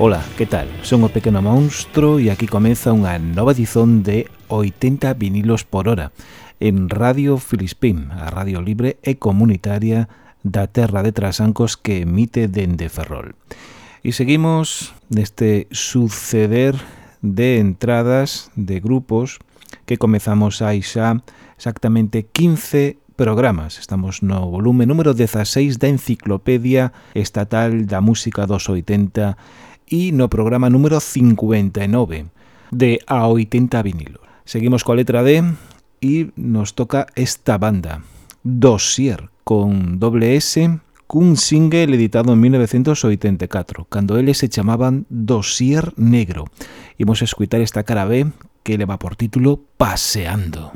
Ola, que tal? Son o Pequeno Monstro e aquí comeza unha nova edición de 80 vinilos por hora en Radio Filispín, a radio libre e comunitaria da Terra de Trasancos que emite dende Ferrol. E seguimos neste suceder de entradas de grupos que comezamos aí xa exactamente 15 programas. Estamos no volume número 16 da Enciclopedia Estatal da Música dos 80 e no programa número 59 de A 80 vinilo. Seguimos coa letra D e nos toca esta banda, Dossier, con doble S, cun single editado en 1984, cando eles se chamaban Dossier Negro. Imos escutar esta cara B que leva por título. Paseando.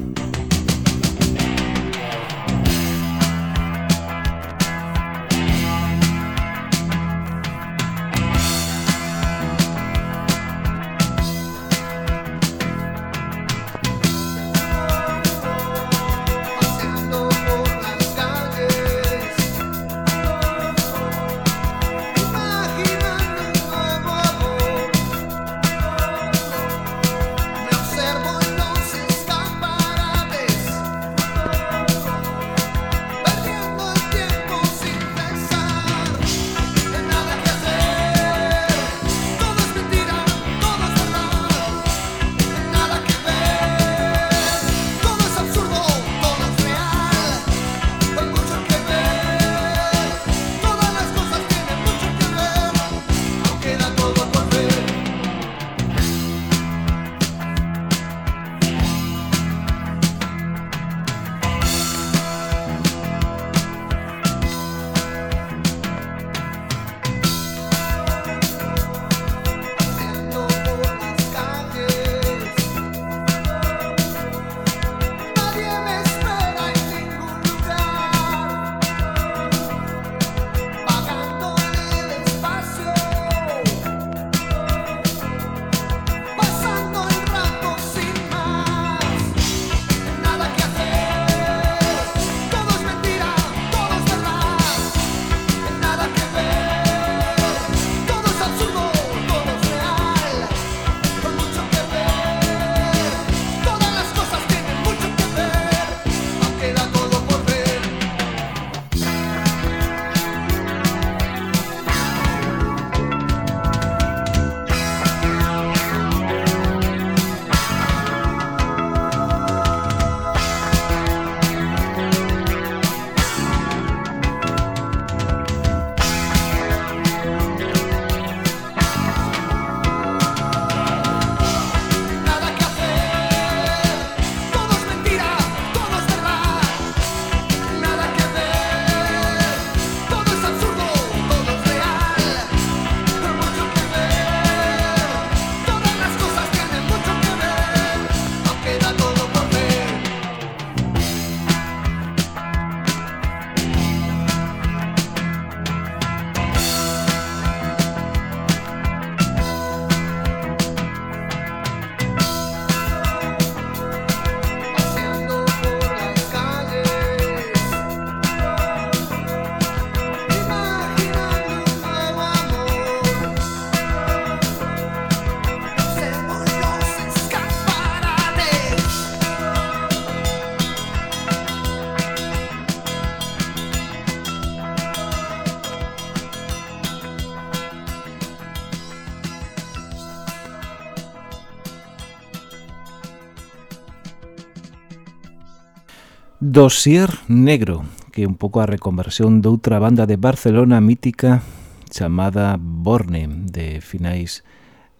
Dosier Negro, que é un pouco a reconversión doutra banda de Barcelona mítica chamada Borne, de finais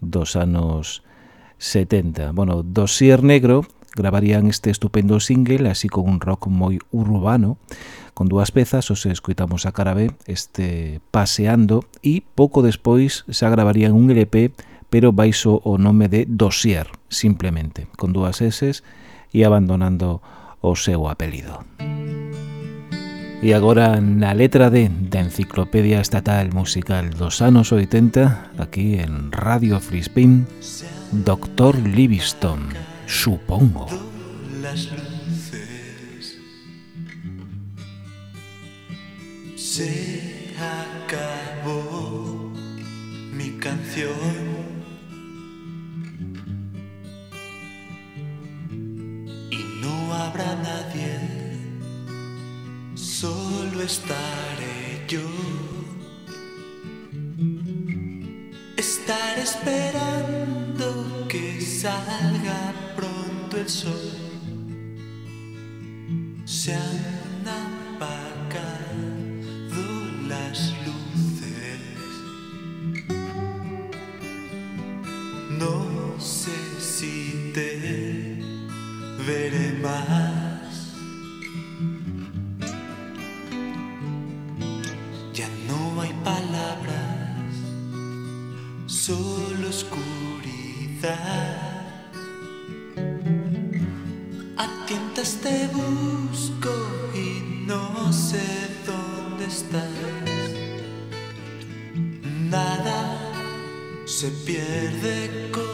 dos anos 70. Bueno, Dosier Negro gravarían este estupendo single, así con un rock moi urbano, con dúas pezas, os escuitamos a cara B, este Paseando, e pouco despois xa gravarían un LP, pero baixo o nome de Dosier, simplemente, con dúas S e abandonando o o seu apelido. E agora na letra D da Enciclopedia Estatal Musical dos anos 80, aquí en Radio Frispin, Dr. Livingston, supongo. Las luces se acabó mi canción. No habrá nadie, solo estaré yo. Estar esperando que salga pronto el sol. Se han veré más. Ya no hay palabras, solo oscuridad. A tientas te busco y no sé dónde estás. Nada se pierde con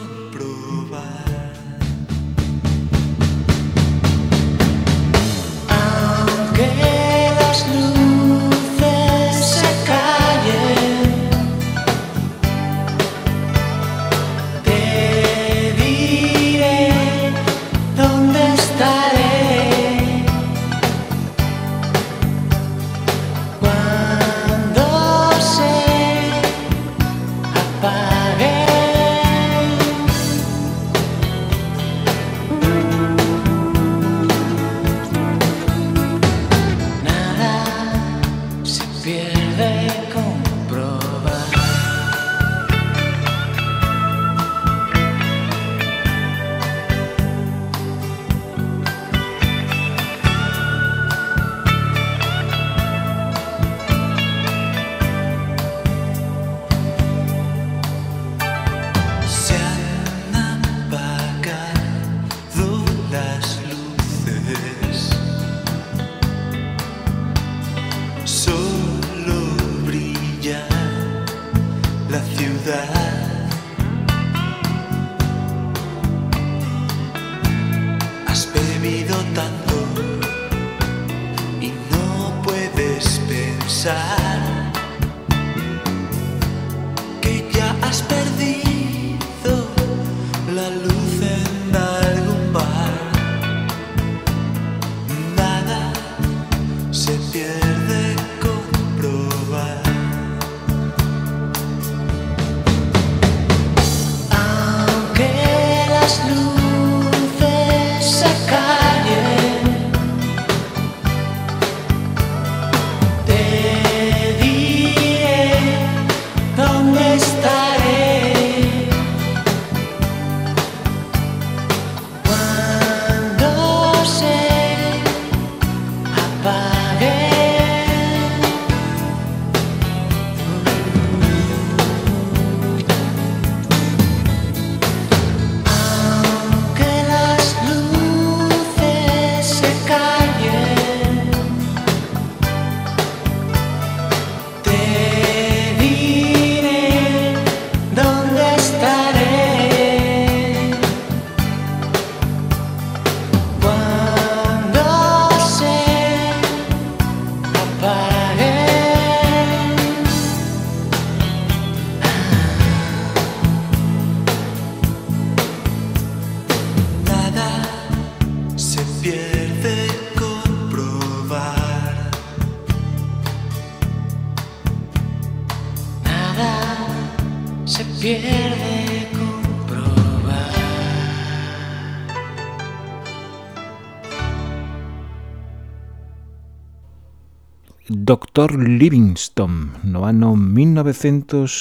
Dr. Livingston no ano 1991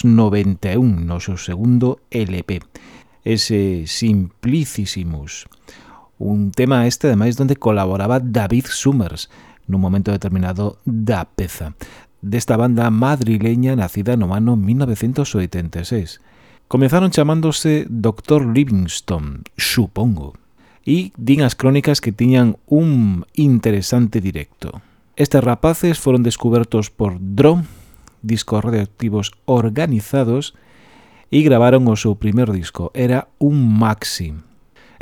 no seu segundo LP ese Simplicissimus un tema este ademais donde colaboraba David Summers nun momento determinado da peza desta banda madrileña nacida no ano 1986 Comezaron chamándose Dr. Livingston, supongo, e din as crónicas que tiñan un interesante directo. Estes rapaces foron descubertos por Dro, discos radioactivos organizados, e gravaron o seu primer disco. Era un maxi.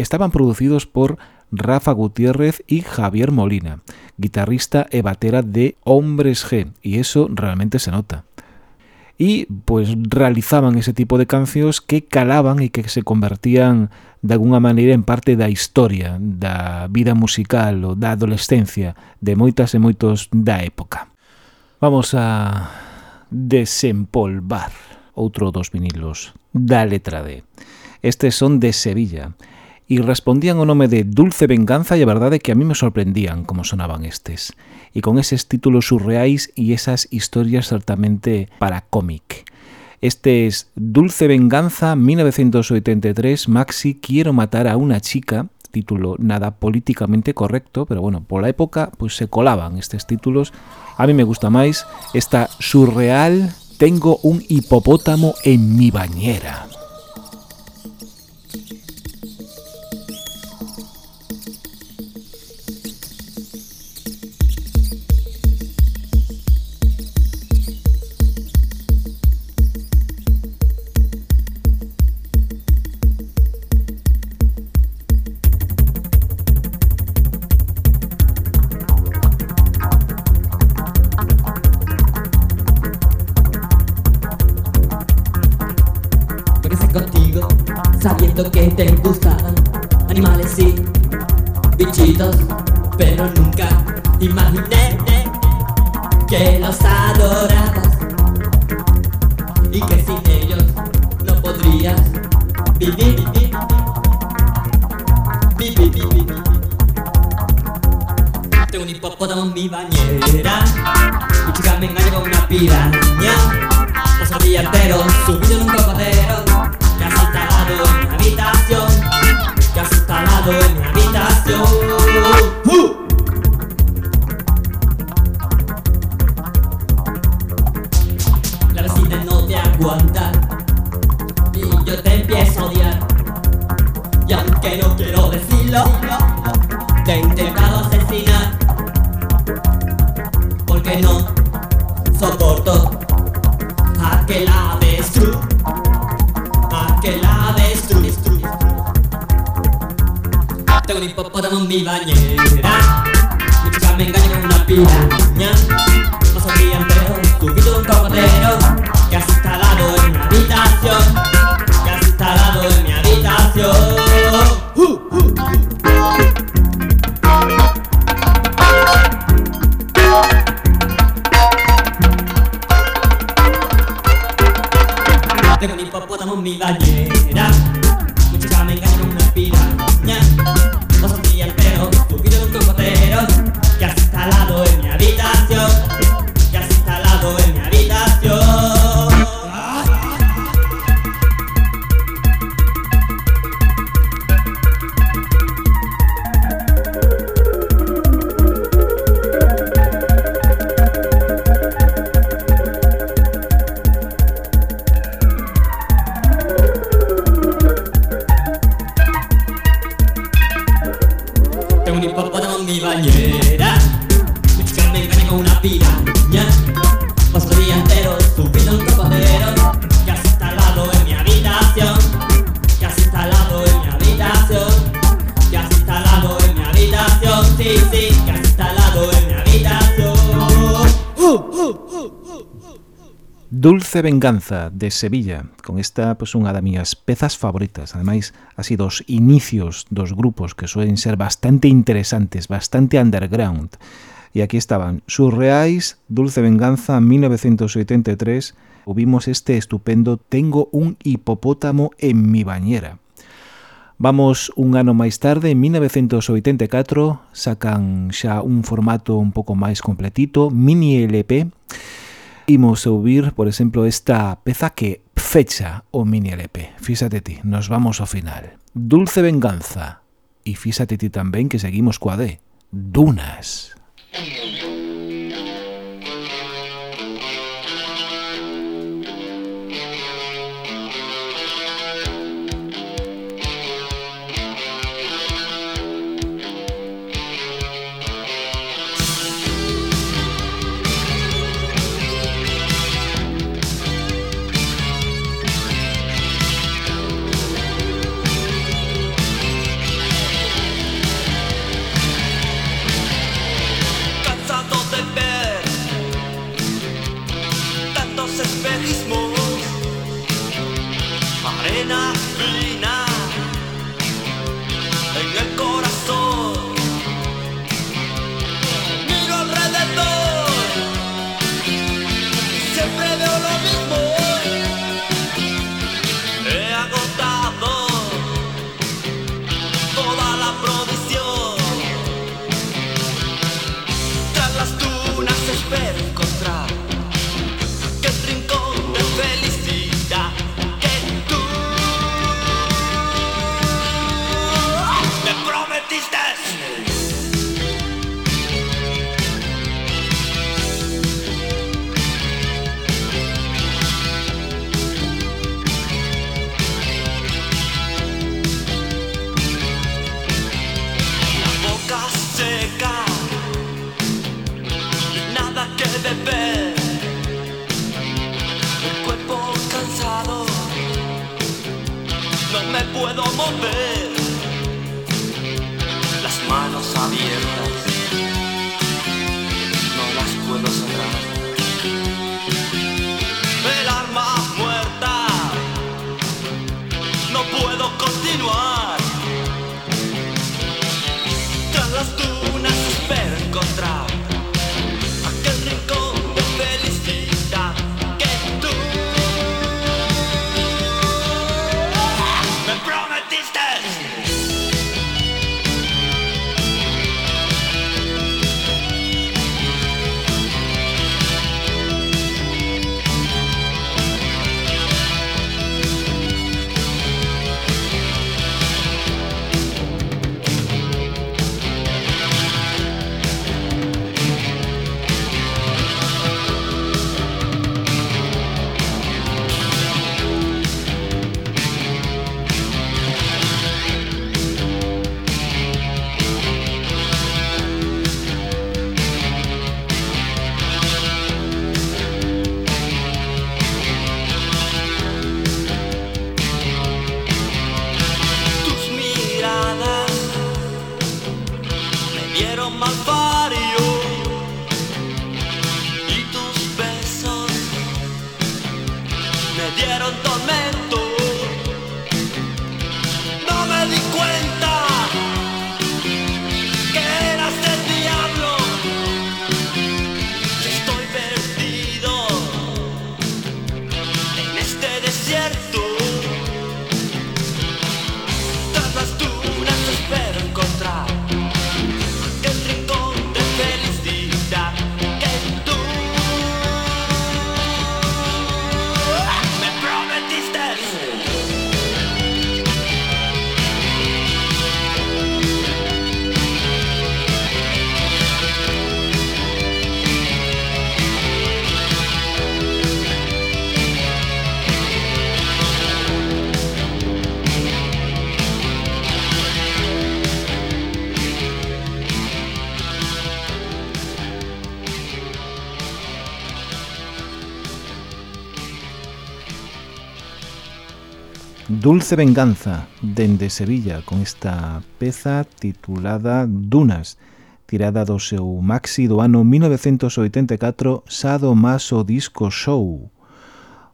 Estaban producidos por Rafa Gutiérrez y Javier Molina, guitarrista e batera de Hombres G, y eso realmente se nota. e pois realizaban ese tipo de cancións que calaban e que se convertían de alguna maneira en parte da historia, da vida musical ou da adolescencia de moitas e moitos da época. Vamos a desempolvar outro dos vinilos da letra D. Estes son de Sevilla e respondían o nome de Dulce Venganza e a verdade que a mí me sorprendían como sonaban estes. E con eses títulos surreais e esas historias certamente para cómic. Este es Dulce Venganza 1983, Maxi quiero matar a una chica, título nada políticamente correcto, pero bueno, por la época pues se colaban estes títulos. A mí me gusta máis esta surreal Tengo un hipopótamo en mi bañera. sabiendo que te gustan animales y bichitos, pero nunca imaginé que los adorabas y que sin ellos no podrías vivir, vivir, vivir, vivir, vivir. Tengo un hipopótamo en mi bañera, mi chica me engaña con una piraña, los días subido en un cocodero instalado en mi habitación. Te has instalado en mi habitación. mi bañera. Mi chica me engaña con una pila. Dulce Venganza de Sevilla, con esta pues unha das miñas pezas favoritas, ademais así dos inicios dos grupos que suelen ser bastante interesantes, bastante underground. E aquí estaban Surreais, Dulce Venganza, 1983, ouvimos este estupendo Tengo un hipopótamo en mi bañera. Vamos un ano máis tarde, en 1984, sacan xa un formato un pouco máis completito, mini LP, imos ouvir, por exemplo, esta peza que fecha o mini LP. Fíxate ti, nos vamos ao final. Dulce Venganza. E fíxate ti tamén que seguimos coa D. Dunas. Dunas. Dulce Venganza, dende Sevilla, con esta peza titulada Dunas, tirada do seu maxi do ano 1984, Sado Maso Disco Show.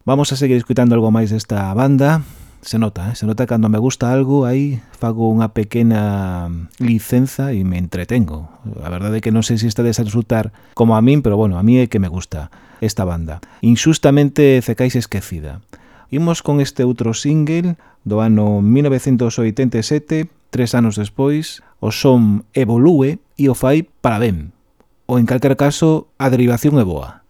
Vamos a seguir escutando algo máis desta banda. Se nota, eh? se nota cando me gusta algo, aí fago unha pequena licenza e me entretengo. A verdade é que non sei se está a resultar como a min, pero bueno, a mí é que me gusta esta banda. Inxustamente cecais esquecida. Imos con este outro single do ano 1987, tres anos despois, o son evolúe e o fai para ben. Ou en calquer caso, a derivación é boa.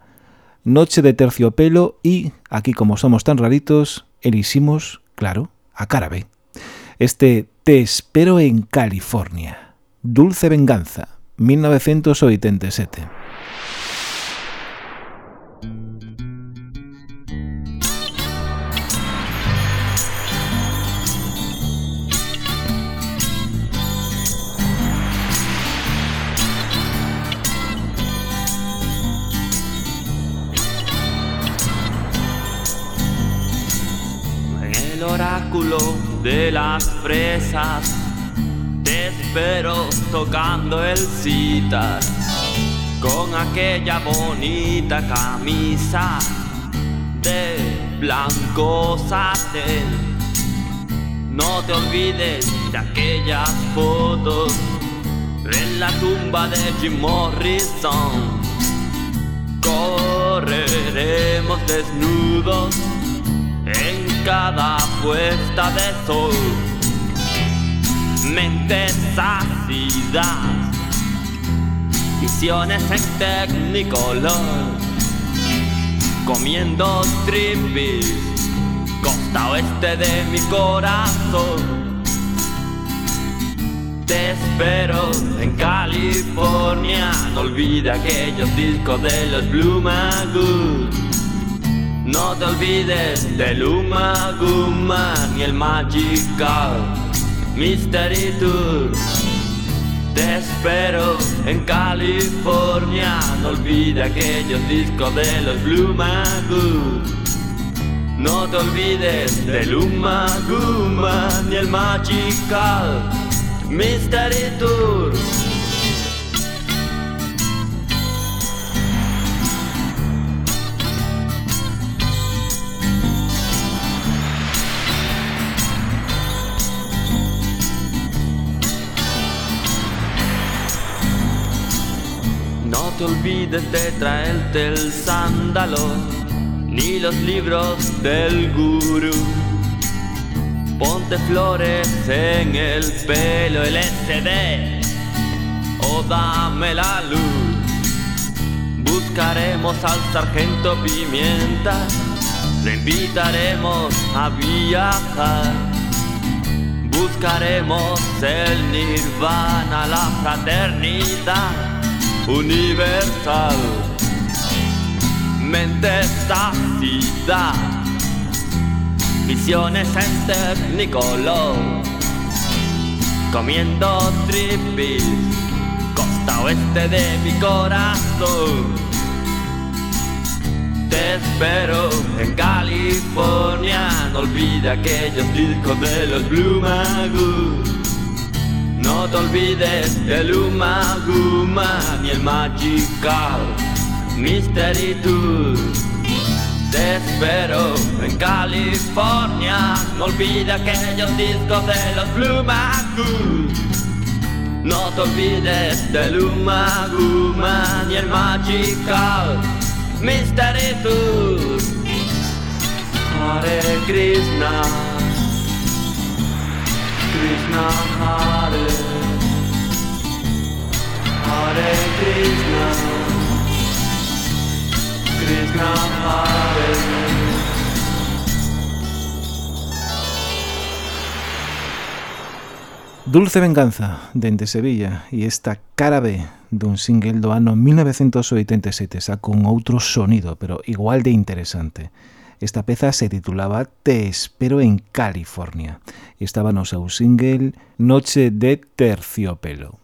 Noche de terciopelo e, aquí como somos tan raritos, eliximos, claro, a cara B. Este Te espero en California. Dulce Venganza, 1987. De las fresas te espero tocando el citar con aquella bonita camisa de blanco satén. No te olvides de aquellas fotos en la tumba de Jim Morrison. Correremos desnudos en cada puesta de sol. Mentes ácidas, visiones en tecnicolor, comiendo striptease, costa oeste de mi corazón. Te espero en California, no olvide aquellos discos de los Blue Magoon. No te olvides del Uma Guma ni el Magical Mystery Tour. Te espero en California, no olvide aquellos discos de los Blue Magoon. No te olvides del Uma Guma ni el Magical Mystery Tour. Te olvides de traerte el sándalo, ni los libros del gurú. Ponte flores en el pelo, el SD, o dame la luz. Buscaremos al sargento Pimienta, le invitaremos a viajar. Buscaremos el nirvana, la fraternidad universal. Mente sacida, visiones en Technicolor, comiendo tripis, costa oeste de mi corazón. Te espero en California, no olvide aquellos discos de los Blue Magoon. No te olvides del Uma Guma ni el Magical Mystery Tour. Te espero en California. No olvides aquellos discos de los Blue Magoon. No te olvides del Uma Guma ni el Magical Mystery Tour. Hare Krishna. Krishna Hare Dulce Venganza, dende Sevilla, e esta cara B dun single do ano 1987 xa con outro sonido, pero igual de interesante. Esta peza se titulaba Te espero en California estaba no seu single Noche de Terciopelo.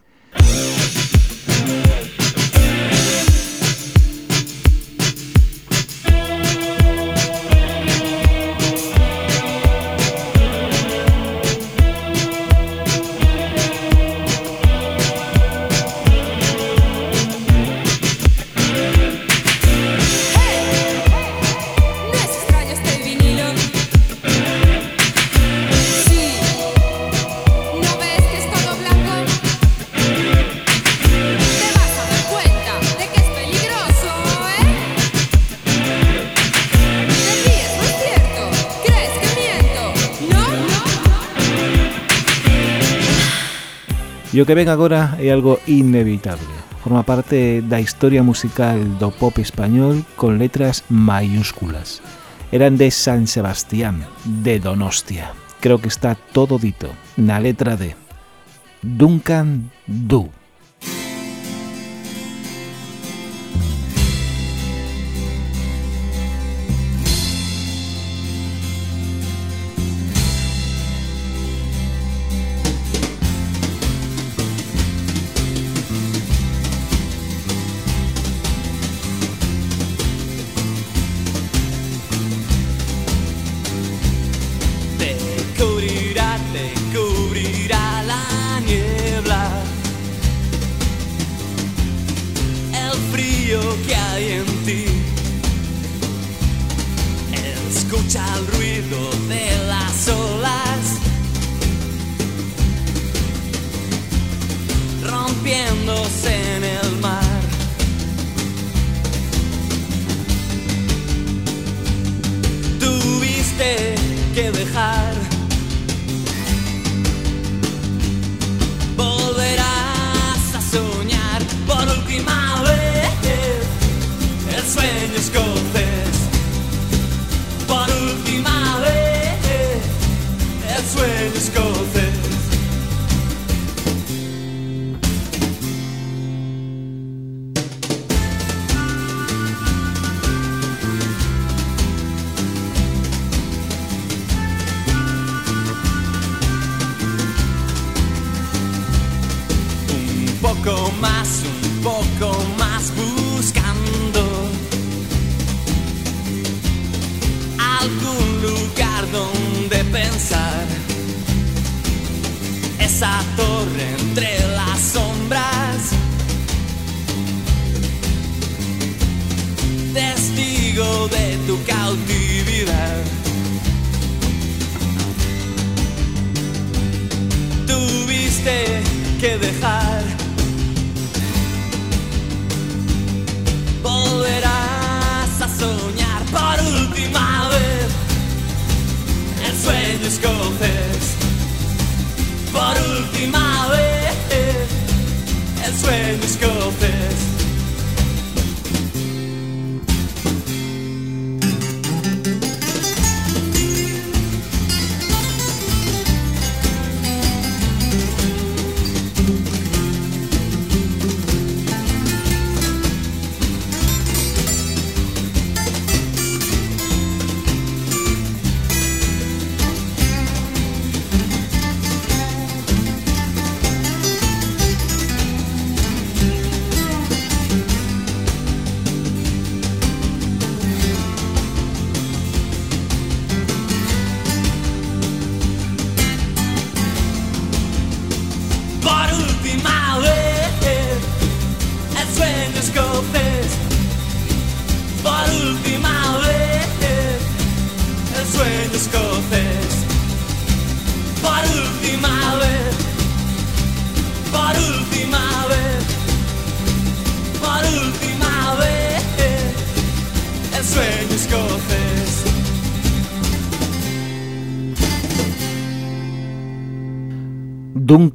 E o que ven agora é algo inevitable. Forma parte da historia musical do pop español con letras mayúsculas. Eran de San Sebastián, de Donostia. Creo que está todo dito, na letra D. Duncan Du.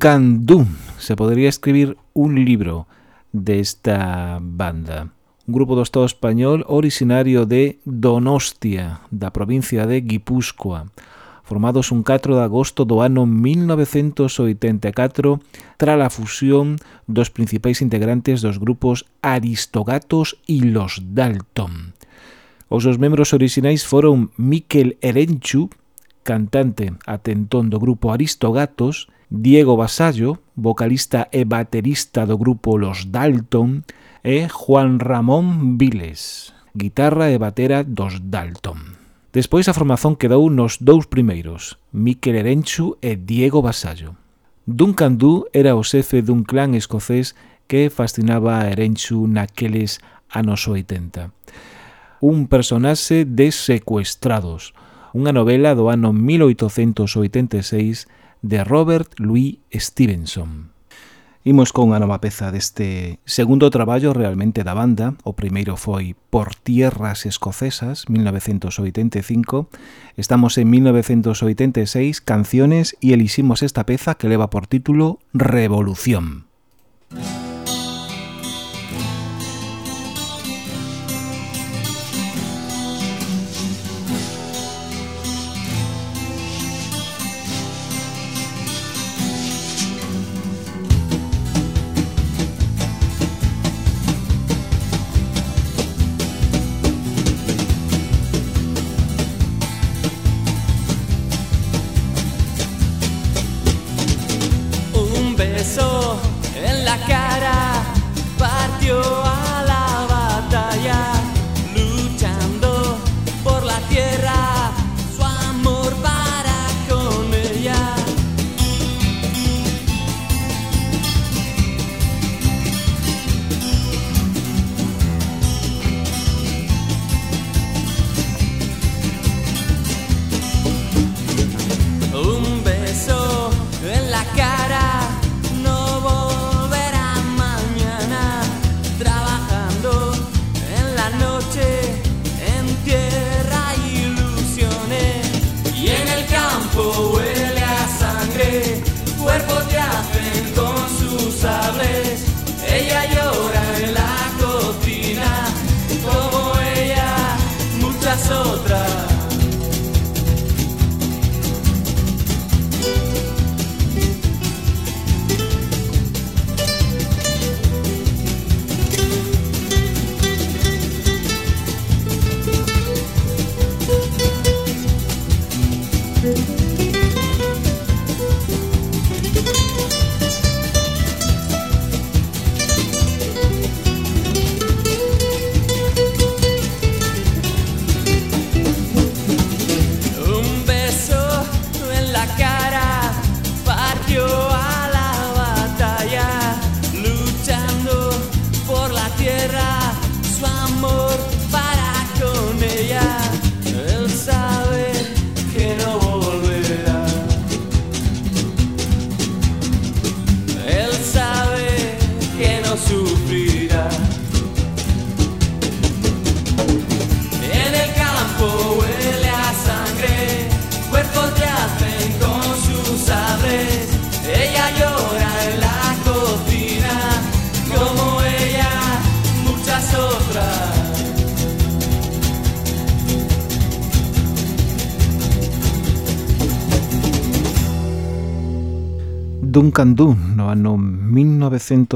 Candum. Se podría escribir un libro de esta banda. Un grupo do Estado español originario de Donostia, da provincia de Guipúzcoa. Formados un 4 de agosto do ano 1984 tras a fusión dos principais integrantes dos grupos Aristogatos e Los Dalton. Os seus membros orixinais foron Miquel Erenchu, cantante atentón do grupo Aristogatos, Diego Basallo, vocalista e baterista do grupo Los Dalton, e Juan Ramón Viles, guitarra e batera dos Dalton. Despois a formación quedou nos dous primeiros, Miquel Erenchu e Diego Basallo. Duncan Du era o xefe dun clan escocés que fascinaba a Erenchu naqueles anos 80. Un personaxe de Secuestrados, unha novela do ano 1886 de Robert Louis Stevenson. Imos con a nova peza deste segundo traballo realmente da banda. O primeiro foi Por Tierras Escocesas, 1985. Estamos en 1986, canciones, e eliximos esta peza que leva por título Revolución. Revolución.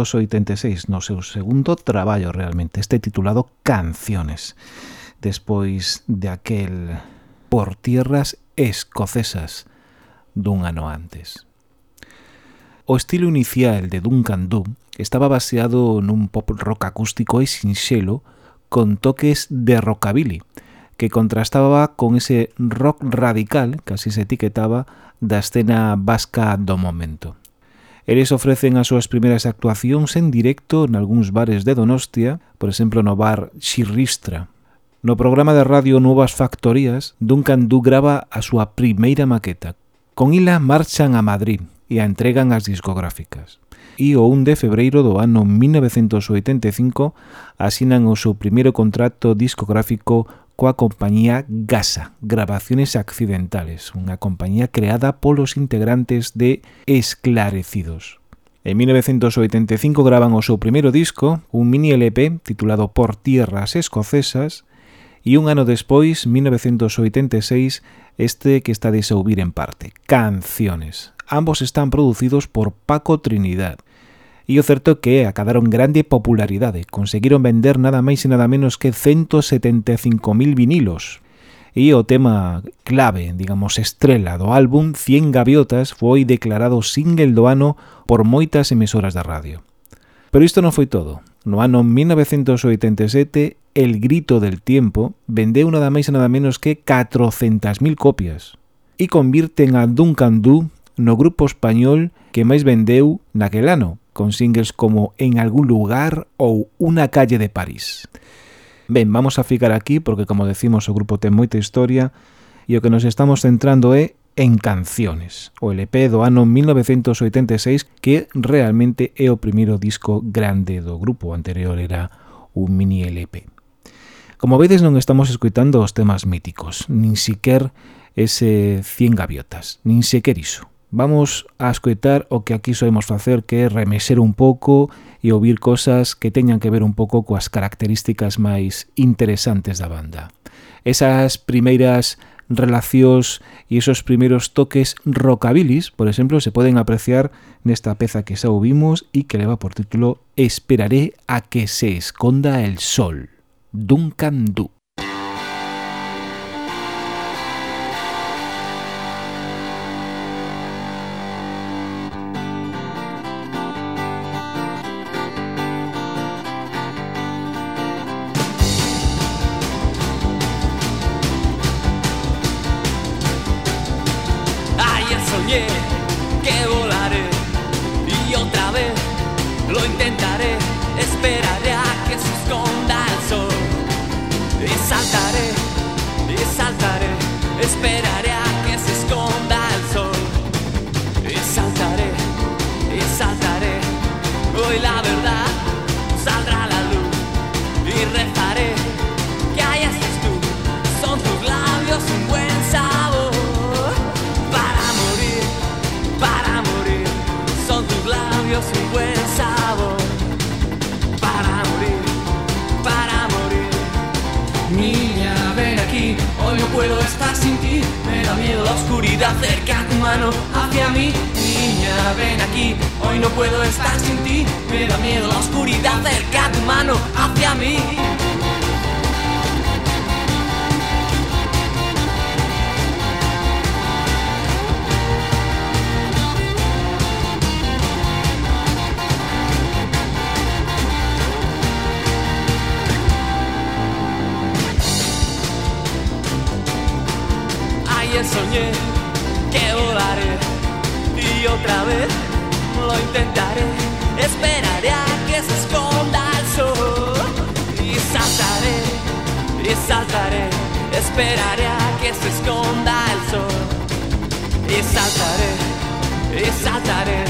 1986 no seu segundo traballo realmente, este titulado Canciones, despois de aquel por tierras escocesas dun ano antes. O estilo inicial de Duncan Doo estaba baseado nun pop rock acústico e sinxelo con toques de rockabilly, que contrastaba con ese rock radical, que así se etiquetaba, da escena vasca do momento. Eles ofrecen as súas primeiras actuacións en directo en algúns bares de Donostia, por exemplo no bar Xirristra. No programa de radio Novas Factorías, Duncan Du grava a súa primeira maqueta. Con ila marchan a Madrid e a entregan ás discográficas. E o 1 de febreiro do ano 1985 asinan o seu primeiro contrato discográfico coa compañía Gasa, Grabaciones Accidentales, unha compañía creada polos integrantes de Esclarecidos. En 1985 graban o seu primeiro disco, un mini LP titulado Por Tierras Escocesas, e un ano despois, 1986, este que está de se ouvir en parte, Canciones. Ambos están producidos por Paco Trinidad, E o certo que acadaron grande popularidade. Conseguiron vender nada máis e nada menos que 175.000 vinilos. E o tema clave, digamos, estrela do álbum 100 gaviotas foi declarado single do ano por moitas emisoras da radio. Pero isto non foi todo. No ano 1987, El Grito del Tiempo vendeu nada máis e nada menos que 400.000 copias e convirten a Duncan Du no grupo español que máis vendeu naquel ano, con singles como En algún lugar ou Una calle de París. Ben, vamos a ficar aquí porque, como decimos, o grupo ten moita historia e o que nos estamos centrando é en canciones, o LP do ano 1986 que realmente é o primeiro disco grande do grupo, o anterior era un mini LP. Como vedes non estamos escuitando os temas míticos, nin siquer ese 100 gaviotas, nin sequer iso. Vamos a escoitar o que aquí soemos facer que é remexer un pouco e ouvir cosas que teñan que ver un pouco coas características máis interesantes da banda. Esas primeiras relacións e esos primeiros toques rockabilis, por exemplo, se poden apreciar nesta peza que xa ouvimos e que leva por título Esperaré a que se esconda el sol, Duncan Duke. Mano hacia mí. Ayer soñé que volaré y otra vez lo intentaré. Esperaré a que se esconda y saltaré, y saltaré, esperaré a que se esconda el sol y saltaré, y saltaré.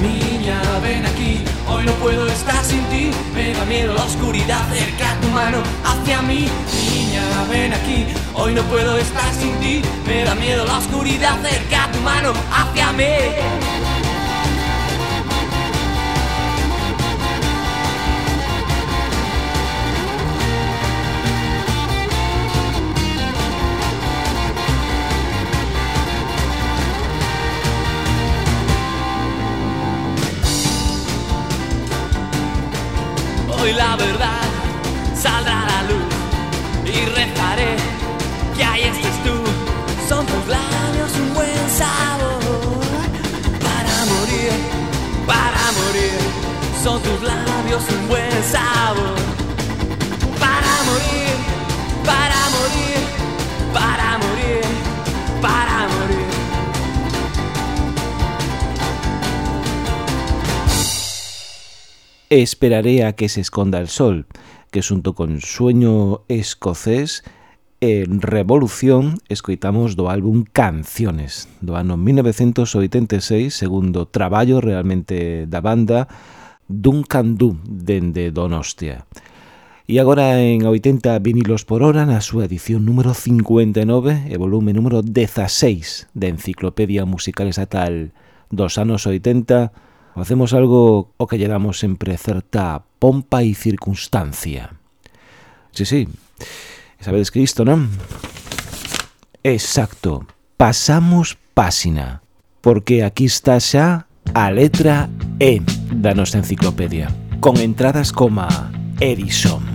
Niña, ven aquí, hoy no puedo estar sin ti, me da miedo la oscuridad, cerca tu mano hacia mí. Niña, ven aquí, hoy no puedo estar sin ti, me da miedo la oscuridad, cerca tu mano hacia mí. Du. la verdad saldrá a la luz y rezaré que ahí estés tú. Son tus labios un buen sabor para morir, para morir. Son tus labios un buen sabor e esperaré a que se esconda el sol, que xunto con Sueño Escocés en Revolución escoitamos do álbum Canciones do ano 1986, segundo traballo realmente da banda Duncan Du, dende Donostia. E agora en 80 vinilos por hora na súa edición número 59 e volume número 16 de Enciclopedia Musical Estatal dos anos 80, Facemos algo o que lle damos sempre certa pompa e circunstancia. Sí, sí. Sabedes que isto, non? Exacto. Pasamos páxina. Porque aquí está xa a letra E da nosa enciclopedia. Con entradas como Edison.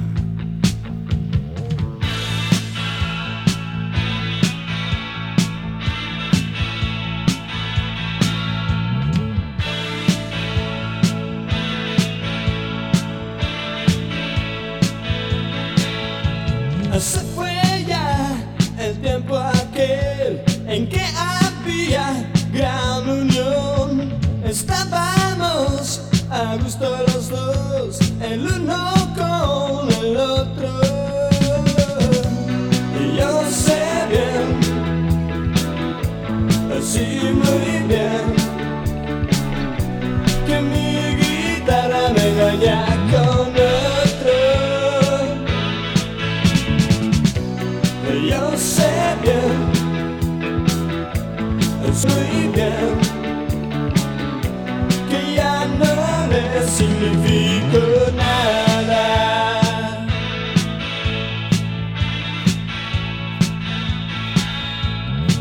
Le significo nada.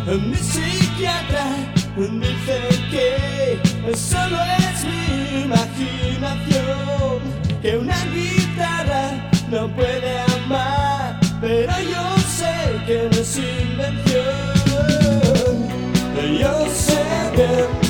Mi psiquiatra dice que solo es mi imaginación, que una guitarra no puede amar, pero yo sé que no es invención. Yo sé bien,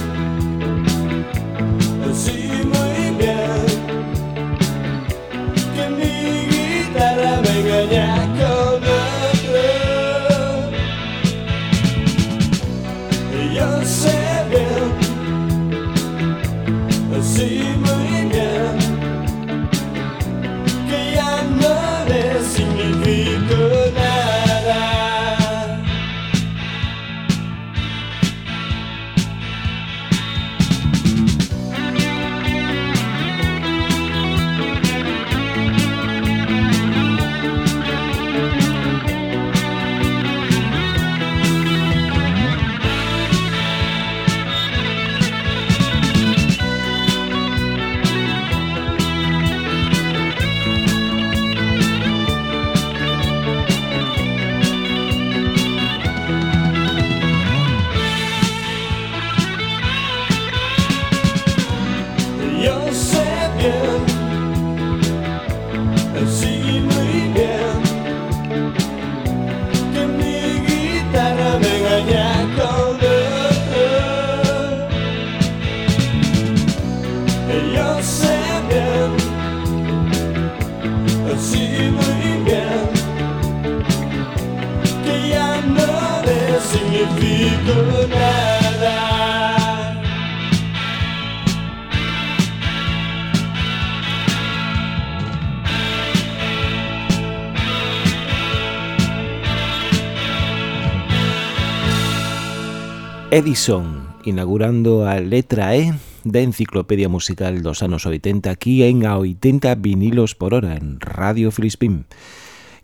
Edison, inaugurando a letra E da enciclopedia musical dos anos 80 aquí en a 80 vinilos por hora en Radio Filispín.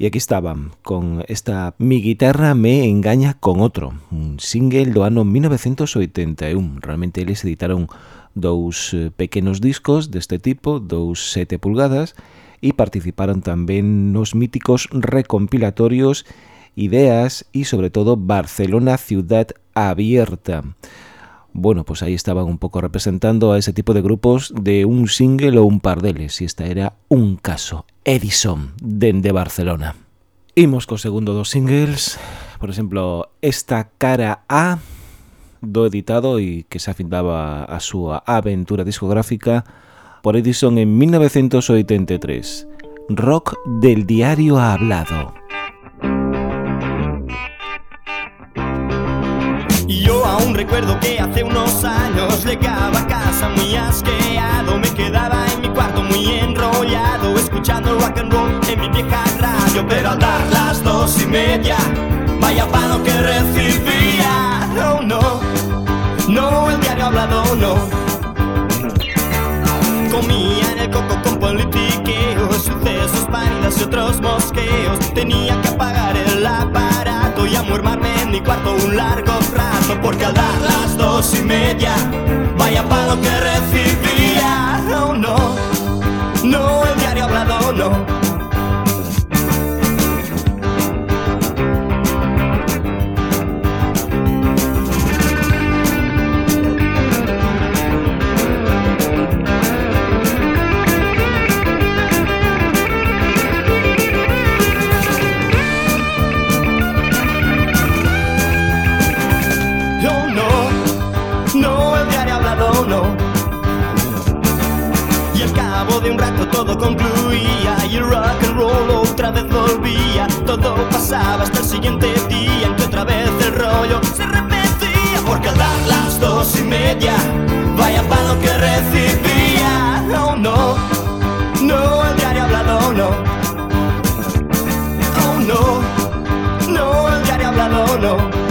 E aquí estaban con esta Mi guitarra me engaña con otro, un single do ano 1981. Realmente eles editaron dous eh, pequenos discos deste tipo, dous 7 pulgadas, e participaron tamén nos míticos recompilatorios Ideas y sobre todo Barcelona Ciudad Abierta. Bueno, pues ahí estaban un poco representando a ese tipo de grupos de un single o un par de y esta era un caso. Edison dende Barcelona. Imos co segundo dos singles, por exemplo, esta cara A do editado e que se afindaba a súa aventura discográfica por Edison en 1983. Rock del diario hablado. Aún recuerdo que hace unos años llegaba a casa muy asqueado, me quedaba en mi cuarto muy enrollado, escuchando rock and roll en mi vieja radio, pero al dar las dos y media, vaya palo que recibía, no, no, no, el diario hablado, no. Comía en el coco con politiqueos, sucesos, paridas y otros mosqueos, tenía que apagar el aparato y amormarme en mi cuarto un largo rato, porque al dar las dos y media, vaya palo que recibía. No, no, no, el diario hablado no Pasaba hasta el siguiente día en que otra vez el rollo se repetía. Porque al dar las dos y media, vaya palo que recibía. No, no, no, el diario hablado, no. Oh, no, no, el diario hablado, no.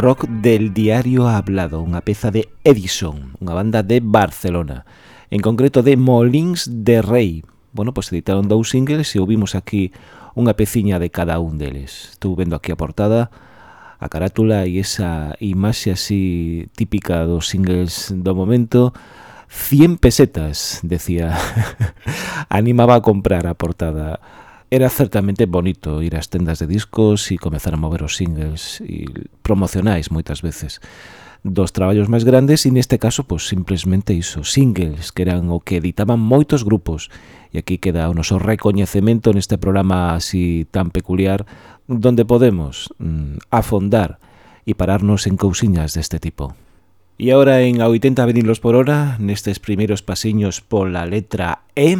rock del diario Hablado, unha peza de Edison, unha banda de Barcelona, en concreto de Molins de Rei. Bueno, pois pues editaron dous singles e ouvimos aquí unha peciña de cada un deles. Estou vendo aquí a portada, a carátula e esa imaxe así típica dos singles do momento, 100 pesetas, decía, animaba a comprar a portada Era certamente bonito ir ás tendas de discos e comezar a mover os singles e promocionais moitas veces dos traballos máis grandes e neste caso pois simplesmente iso, singles que eran o que editaban moitos grupos e aquí queda o noso recoñecemento neste programa así tan peculiar donde podemos mm, afondar e pararnos en cousiñas deste tipo. E agora en a 80 venilos por hora, nestes primeiros pasiños pola letra E,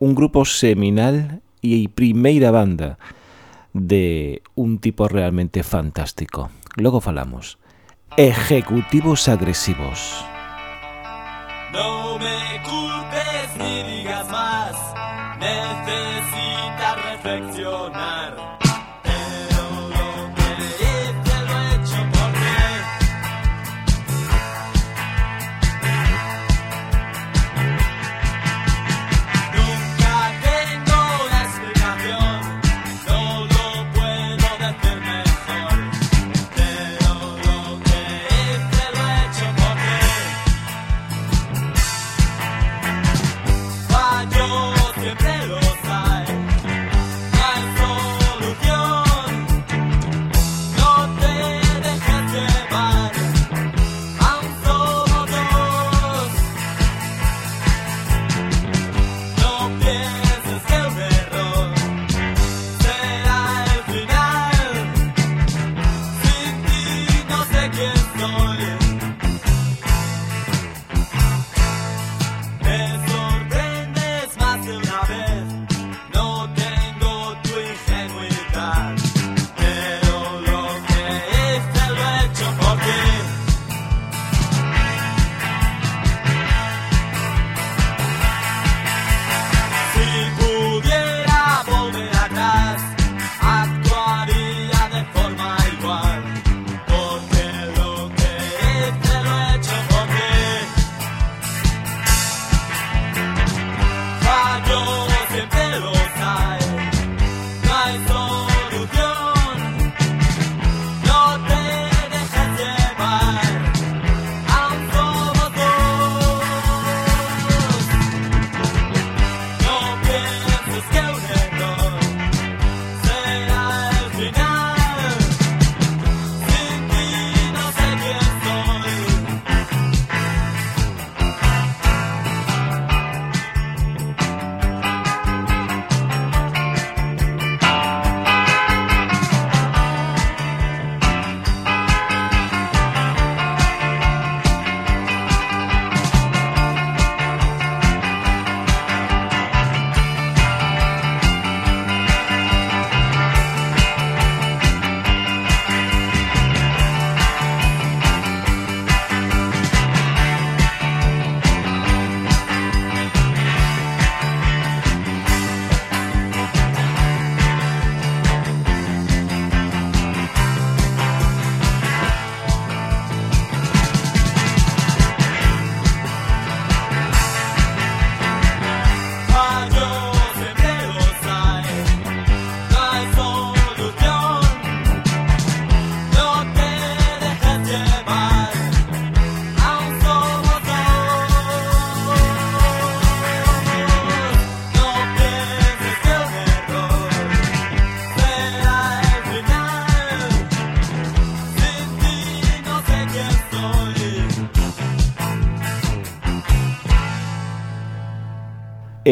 un grupo seminal e primeira banda de un tipo realmente fantástico. Logo falamos. Ejecutivos agresivos. No me culpes ni digas más, necesitas reflexionar.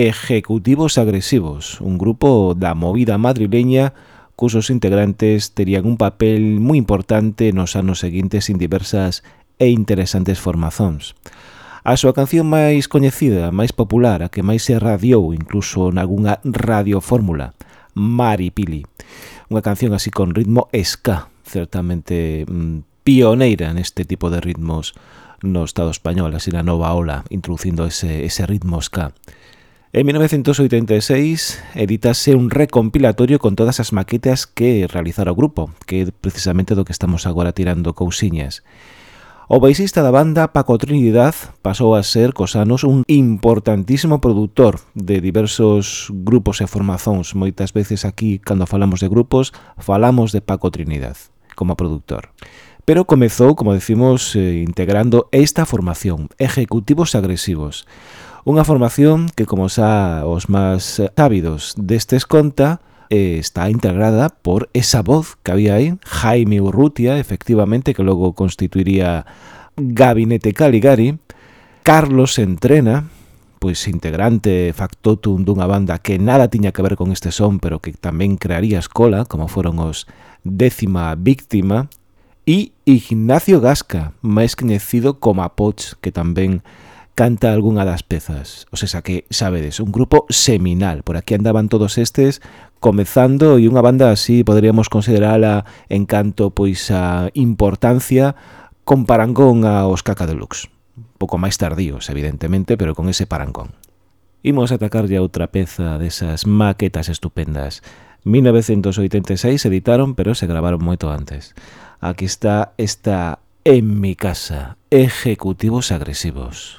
Executivos Agresivos, un grupo da movida madrileña cusos integrantes terían un papel moi importante nos anos seguintes en diversas e interesantes formazóns. A súa canción máis coñecida, máis popular, a que máis se radiou incluso nalgúnha radiofórmula, Mari Pili. Unha canción así con ritmo ska, certamente mm, pioneira neste tipo de ritmos no Estado español, así na nova ola, introducindo ese, ese ritmo ska. En 1986 editase un recompilatorio con todas as maquetas que realizara o grupo, que é precisamente do que estamos agora tirando cousiñas. O baixista da banda, Paco Trinidad, pasou a ser cos anos un importantísimo produtor de diversos grupos e formazóns. Moitas veces aquí, cando falamos de grupos, falamos de Paco Trinidad como produtor. Pero comezou, como decimos, eh, integrando esta formación, Ejecutivos Agresivos, Unha formación que, como xa os máis ávidos destes conta, eh, está integrada por esa voz que había aí, Jaime Urrutia, efectivamente, que logo constituiría Gabinete Caligari, Carlos Entrena, pois integrante factotum dunha banda que nada tiña que ver con este son, pero que tamén crearía escola, como foron os décima víctima, e Ignacio Gasca, máis coñecido como Apoch, que tamén canta algunha das pezas. O sea, que, sabedes, un grupo seminal. Por aquí andaban todos estes comezando e unha banda así poderíamos considerala en canto pois a importancia con parangón aos Caca Deluxe. Un pouco máis tardíos, evidentemente, pero con ese parangón. Imos a ya outra peza desas maquetas estupendas. 1986 editaron, pero se gravaron moito antes. Aquí está esta En mi casa, ejecutivos agresivos.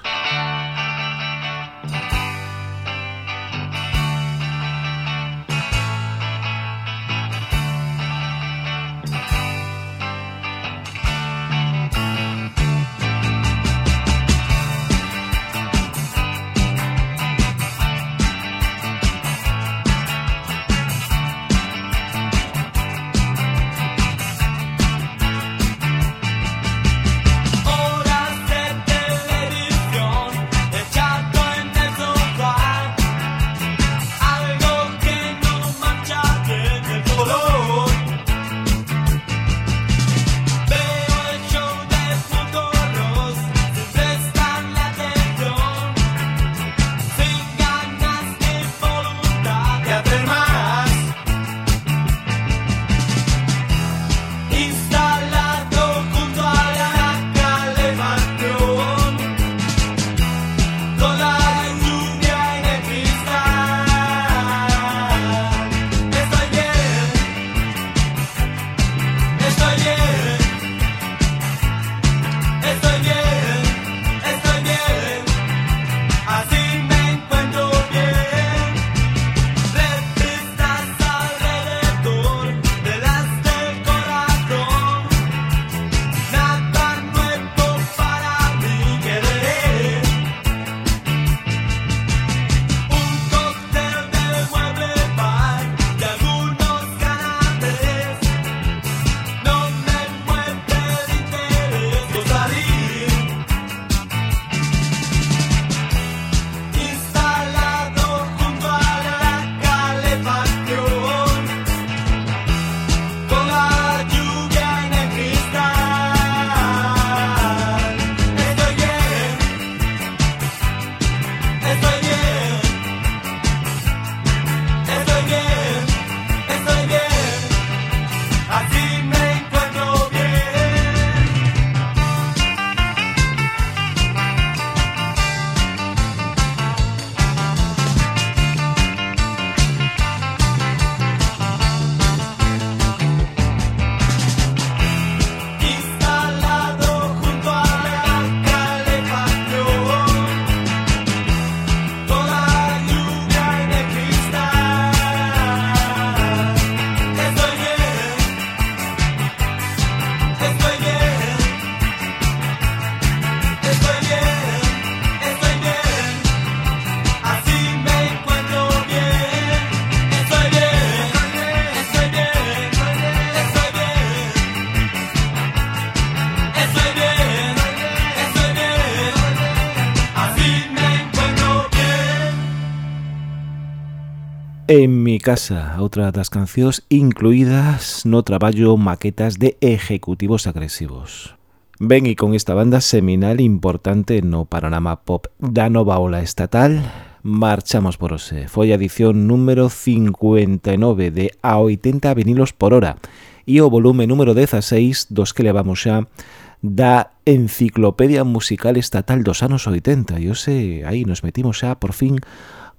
Casa, outra das cancións incluídas no traballo Maquetas de Ejecutivos Agresivos. Ben, e con esta banda seminal importante no panorama pop da nova ola estatal, marchamos por ose. Foi a edición número 59 de A 80 vinilos por hora e o volume número 16 dos que levamos xa da Enciclopedia Musical Estatal dos anos 80. E ose, aí nos metimos xa por fin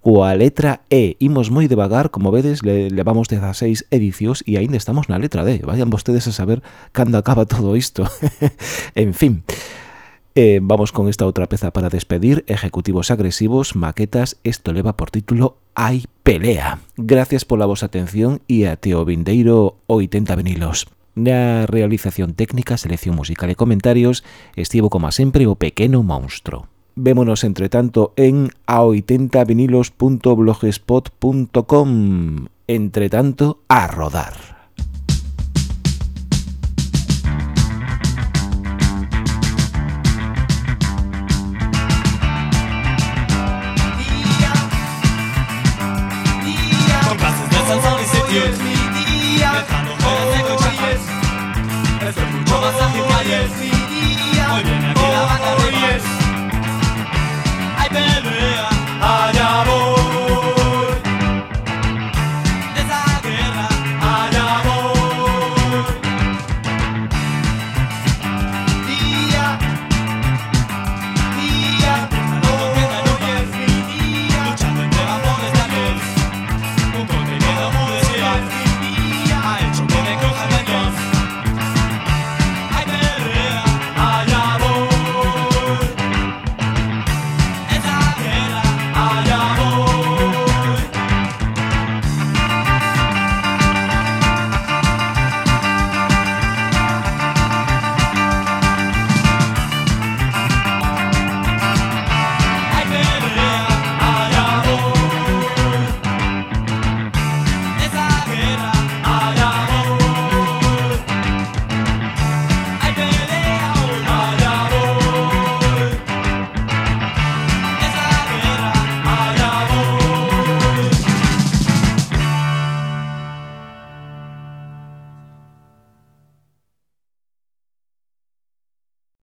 coa letra E. Imos moi devagar, como vedes, le, levamos 16 edicios e aínda estamos na letra D. Vayan vostedes a saber cando acaba todo isto. en fin. Eh, vamos con esta outra peza para despedir, Ejecutivos Agresivos, Maquetas, esto leva por título Hai Pelea. Gracias pola vosa atención e a Teo Vindeiro 80 vinilos. Na realización técnica, selección musical e comentarios, estivo como sempre o pequeno monstro. Vémonos, entre tanto, en a80vinilos.blogspot.com. Entre tanto, a rodar.